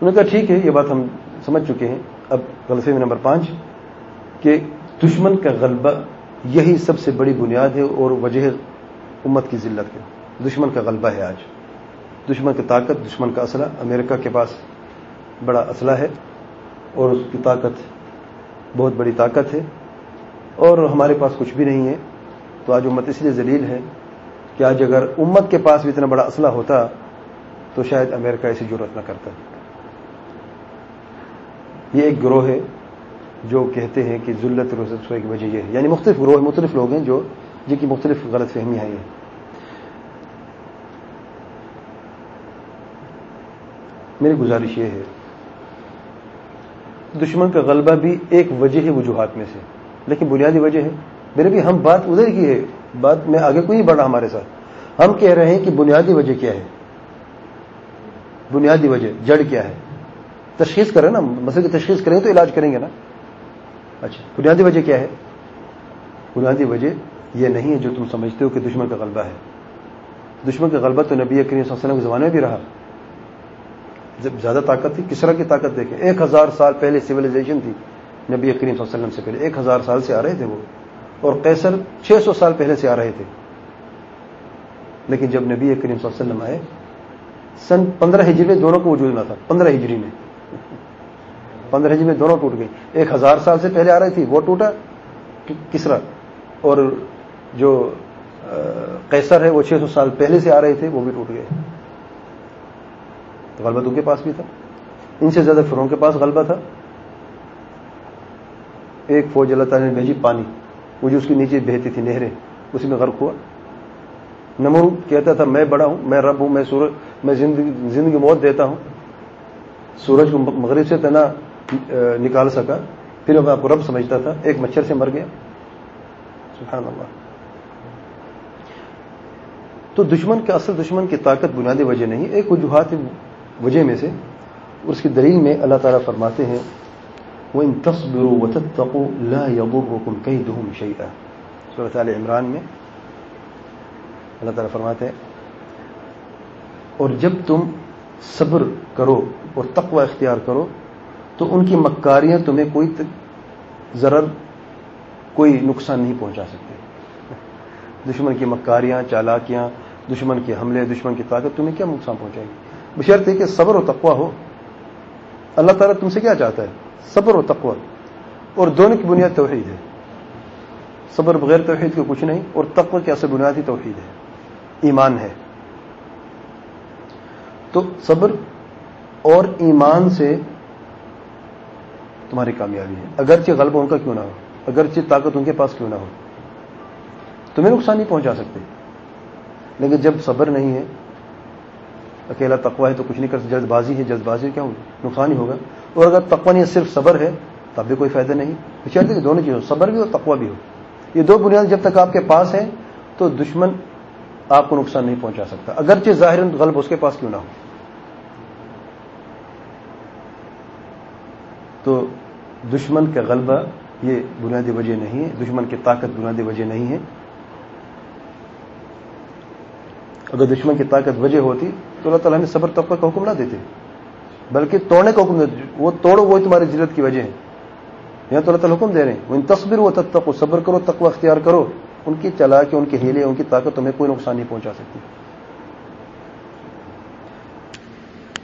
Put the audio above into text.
انہوں نے کہا، ٹھیک ہے، یہ بات ہم سمجھ چکے ہیں۔ اب غلطی میں نمبر پانچ کہ دشمن کا غلبہ یہی سب سے بڑی بنیاد ہے اور وجہ امت کی ذلت کے دشمن کا غلبہ ہے آج۔ دشمن کی طاقت، دشمن کا اسلحہ۔ امریکہ کے پاس بڑا اسلحہ ہے اور اس کی طاقت، بہت بڑی طاقت ہے۔ اور ہمارے پاس کچھ بھی نہیں ہے۔ تو آج امت اس لیے ذلیل ہے کہ آج اگر امت کے پاس بھی اتنا بڑا اسلحہ ہوتا تو شاید امریکہ ایسی ضرورت نہ کرتا۔ یہ ایک گروہ ہے جو کہتے ہیں کہ ذلت رسوئی کی وجہ یہ ہے۔ یعنی مختلف گروہ، مختلف لوگ ہیں جو جن کی مختلف غلط فہمیاں ہیں۔ میری گزارش یہ ہے، دشمن کا غلبہ بھی ایک وجہ ہے وجوہات میں سے، لیکن بنیادی وجہ ہے۔ میرے بھی ہم بات ادھر کی ہے، بات میں آگے کوئی نہیں بڑھا ہمارے ساتھ۔ ہم کہہ رہے ہیں کہ بنیادی وجہ کیا ہے؟ بنیادی وجہ، جڑ کیا ہے؟ تشخیص کریں نا مسئلے کی تشخیص کریں تو علاج کریں گے نا۔ اچھا۔ بنیادی وجہ کیا ہے؟ بنیادی وجہ یہ نہیں ہے جو تم سمجھتے ہو کہ دشمن کا غلبہ ہے۔ دشمن کا غلبہ تو نبی کریم صلی اللہ علیہ وسلم کے زمانے میں بھی رہا۔ جب زیادہ طاقت تھی کس طرح کی طاقت دیکھیں؟ ایک ہزار سال پہلے سویلائزیشن تھی نبی کریم صلی اللہ علیہ وسلم سے پہلے۔ ایک ہزار سال سے آ رہے تھے وہ۔ اور قیصر چھ سو سال پہلے سے آ رہے تھے۔ لیکن جب نبی کریم صلی اللہ علیہ وسلم آئے سن پندرہ ہجری میں دونوں کو وجود نہ تھا۔ پندرہ ہجری میں۔ پندرہ ہجری میں دونوں ٹوٹ گئی۔ ایک ہزار سال سے پہلے آ رہی تھی، وہ ٹوٹا۔ کسرا اور جو قیصر ہے، وہ چھ سو سال پہلے سے آ رہے تھے وہ بھی ٹوٹ گئے تو غلبہ ان کے پاس بھی تھا۔ ان سے زیادہ فرون کے پاس غلبہ تھا۔ ایک فوج اللہ تعالیٰ نے بھیجی پانی۔ وہ جو اس کے نیچے بہتی تھی، نہریں، اسی میں غرق ہوا۔ نمر کہتا تھا، میں بڑا ہوں، میں رب ہوں، میں سورج، میں زندگی زندگی موت دیتا ہوں۔ سورج کو مغرب سے تنا نکال سکا۔ پھر میں آپ کو رب سمجھتا تھا۔ ایک مچھر سے مر گیا۔ سبحان اللہ۔ تو دشمن کے اصل دشمن کی طاقت بنیادی وجہ نہیں، ایک وجوہات وجہ میں سے اس کی دلیل میں اللہ تعالیٰ فرماتے ہیں وہ ان تصبروا وتتقوا لا يضركم كيدهم شيئا۔ سورۃ ال عمران میں اللہ تعالیٰ فرماتے ہیں، اور جب تم صبر کرو اور تقوی اختیار کرو تو ان کی مکاریاں تمہیں کوئی ضرر، کوئی نقصان نہیں پہنچا سکتے دشمن کی مکاریاں، چالاکیاں، دشمن کے حملے، دشمن کی طاقت، تمہیں کیا نقصان پہنچائے گی؟ بشرط ہے کہ صبر و تقوی ہو۔ اللہ تعالیٰ تم سے کیا چاہتا ہے؟ صبر و تقوی۔ اور دونوں کی بنیاد توحید ہے۔ صبر بغیر توحید کے کچھ نہیں، اور تقوی کی اصل بنیادی توحید ہے۔ ایمان ہے۔ تو صبر اور ایمان سے تمہاری کامیابی ہے۔ اگرچہ غلبہ ان کا کیوں نہ ہو، اگرچہ طاقت ان کے پاس کیوں نہ ہو، تمہیں نقصان نہیں پہنچا سکتے۔ لیکن جب صبر نہیں ہے، اکیلا تقوا ہے تو کچھ نہیں کر سکتے۔ جلد بازی ہے، جلد بازی کیا ہوگی نقصان ہی ہوگا۔ اور اگر تقوا نہیں صرف صبر ہے تب بھی کوئی فائدہ نہیں۔ چاہتے کہ دونوں چیزوں، صبر بھی اور تقوا بھی ہو۔ یہ دو بنیاد جب تک آپ کے پاس ہیں، تو دشمن آپ کو نقصان نہیں پہنچا سکتا۔ اگرچہ ظاہر غلب اس کے پاس کیوں نہ ہو۔ تو دشمن کا غلبہ یہ بنیادی وجہ نہیں ہے، دشمن کی طاقت بنیادی وجہ نہیں ہے۔ اگر دشمن کی طاقت وجہ ہوتی تو اللہ تعالیٰ نے صبر طبقہ کا حکم نہ دیتے، بلکہ توڑنے کا حکم دیتے۔ وہ توڑو، وہ تمہاری ضرورت کی وجہ ہے۔ یہاں تو اللہ تعالیٰ حکم دے رہے ہیں۔ وہ ان تصویر وہ تب تک صبر کرو، تقوی اختیار کرو۔ ان کی چلا کے ان کے ہیلے ان کی طاقت تمہیں کوئی نقصان نہیں پہنچا سکتی۔